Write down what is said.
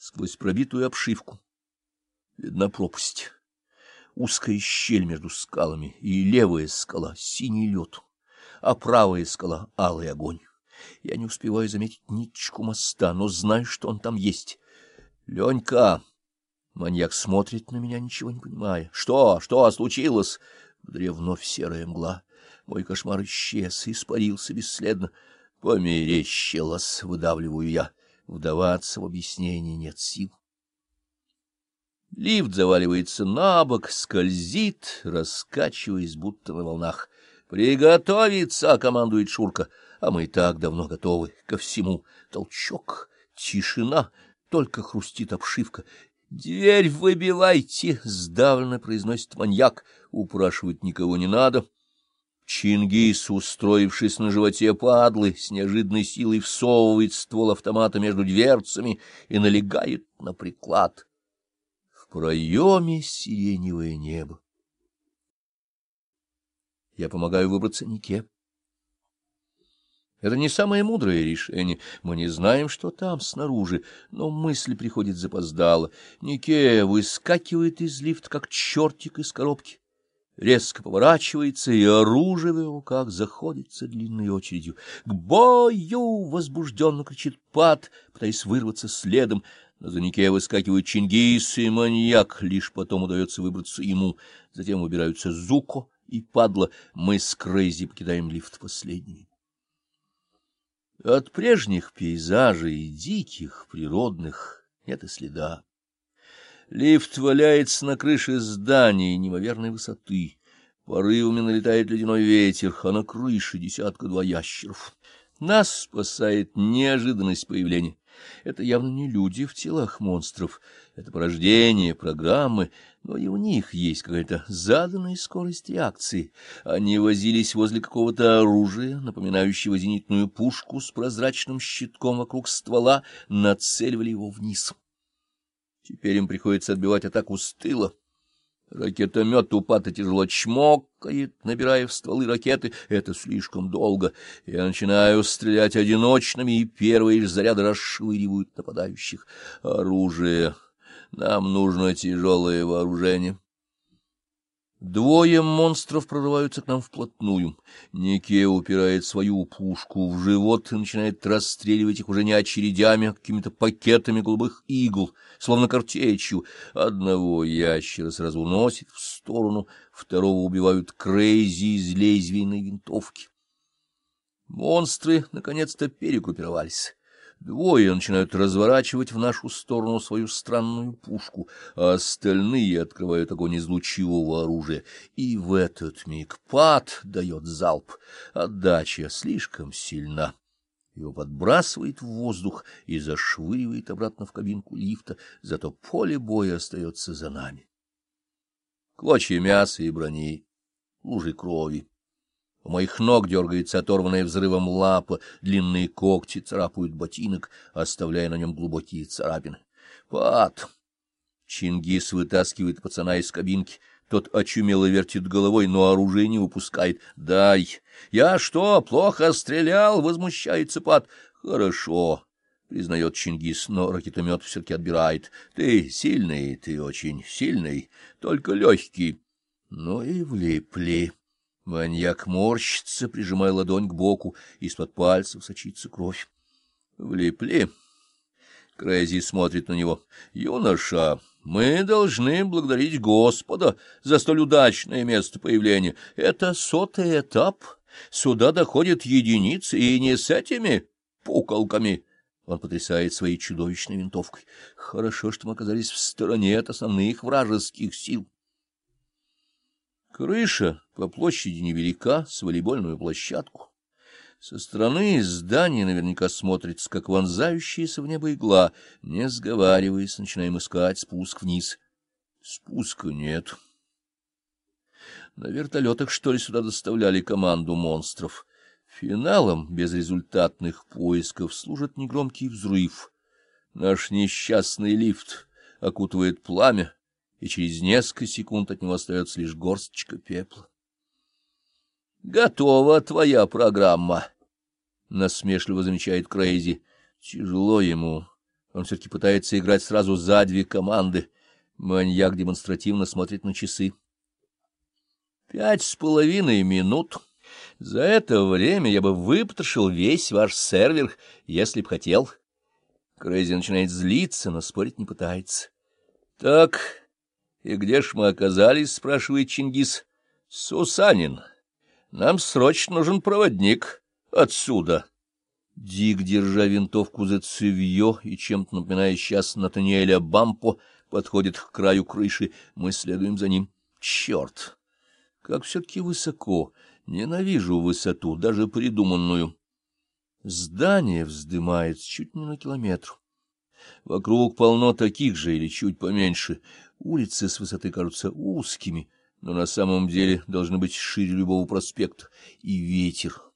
Сквозь пробитую обшивку видна пропасть. Узкая щель между скалами, и левая скала — синий лед, а правая скала — алый огонь. Я не успеваю заметить ниточку моста, но знаю, что он там есть. — Ленька! Маньяк смотрит на меня, ничего не понимая. — Что? Что случилось? Вдре вновь серая мгла. Мой кошмар исчез, испарился бесследно. Померещилось, выдавливаю я. Вдаваться в объяснение нет сил. Лифт заваливается на бок, скользит, раскачиваясь, будто на волнах. «Приготовиться!» — командует Шурка. А мы и так давно готовы ко всему. Толчок, тишина, только хрустит обшивка. «Дверь выбивайте!» — сдавленно произносит маньяк. Упрашивать никого не надо. Чингис, устроившись на животе падлы, с неожиданной силой всовывает ствол автомата между дверцами и налегает на приклад. В проеме сиреневое небо. Я помогаю выбраться Нике. Это не самое мудрое решение. Мы не знаем, что там снаружи, но мысль приходит запоздало. Нике выскакивает из лифта, как чертик из коробки резко поворачивается, и оружие в его руках заходится длинной очередью. «К бою!» — возбужденно кричит Пат, пытаясь вырваться следом. На занике выскакивают Чингис и маньяк, лишь потом удается выбраться ему. Затем выбираются Зуко и Падла. Мы с Крейзи покидаем лифт последними. От прежних пейзажей, диких, природных, нет и следа. Лифт валяется на крыше здания неимоверной высоты. Порывами налетает ледяной ветер, а на крыше десятка-два ящеров. Нас спасает неожиданность появления. Это явно не люди в телах монстров. Это порождение программы, но и у них есть какая-то заданная скорость реакции. Они возились возле какого-то оружия, напоминающего зенитную пушку с прозрачным щитком вокруг ствола, нацеливали его вниз. Теперь им приходится отбивать атаку с тыла. Ракетомет упата тяжело чмокает, набирая в стволы ракеты. Это слишком долго. Я начинаю стрелять одиночными, и первые же заряды расшвыривают нападающих. Оружие. Нам нужно тяжелое вооружение. Двое монстров прорываются к нам вплотную. Нике упирает свою пушку в живот и начинает расстреливать их уже не очередями, а какими-то пакетами голубых игл, словно картечью. Одного ящера сразу уносит в сторону, второго убивают крейзи из лезвийной винтовки. Монстры наконец-то перегруппировались. Двое начинают разворачивать в нашу сторону свою странную пушку, а остальные открывают огонь из лучевого оружия. И в этот миг пад дает залп. Отдача слишком сильна. Его подбрасывает в воздух и зашвыривает обратно в кабинку лифта, зато поле боя остается за нами. Клочья мяса и брони, лужи крови. У моих ног дергается оторванная взрывом лапа, длинные когти царапают ботинок, оставляя на нем глубокие царапины. Пат! Чингис вытаскивает пацана из кабинки. Тот очумело вертит головой, но оружие не выпускает. «Дай!» «Я что, плохо стрелял?» — возмущается Пат. «Хорошо», — признает Чингис, но ракетомет все-таки отбирает. «Ты сильный, ты очень сильный, только легкий». Ну и влипли. Маньяк морщится, прижимая ладонь к боку, из-под пальцев сочится кровь. Влипли. Крейзи смотрит на него. Юноша, мы должны благодарить Господа за столь удачное место появления. Это сотый этап. Сюда доходят единицы, и не с этими пуколками. Он потрясает своей чудовищной винтовкой. Хорошо, что мы оказались в стороне от основных вражеских сил. Крыша по площади невелика, с волейбольную площадку. Со стороны здания наверняка смотрится, как вонзающаяся в небо игла. Не сговариваясь, начинаем искать спуск вниз. Спуска нет. На вертолетах, что ли, сюда доставляли команду монстров? Финалом безрезультатных поисков служит негромкий взрыв. Наш несчастный лифт окутывает пламя, и через несколько секунд от него остается лишь горсточка пепла. — Готова твоя программа, — насмешливо замечает Крейзи. Тяжело ему. Он все-таки пытается играть сразу за две команды. Маньяк демонстративно смотрит на часы. Пять с половиной минут. За это время я бы выпотрошил весь ваш сервер, если б хотел. Крейзи начинает злиться, но спорить не пытается. — Так, и где ж мы оказались? — спрашивает Чингис. — Сусанин, нам срочно нужен проводник отсюда. Дик, держа винтовку за цевье и чем-то напоминая сейчас Натаниэля Бампо, подходит к краю крыши. Мы следуем за ним. Черт! Как все-таки высоко! Ненавижу высоту, даже придуманную. Здание вздымается чуть не на километр. Вокруг полно таких же или чуть поменьше. Улицы с высоты кажутся узкими, но на самом деле должны быть шире любого проспекта. И ветер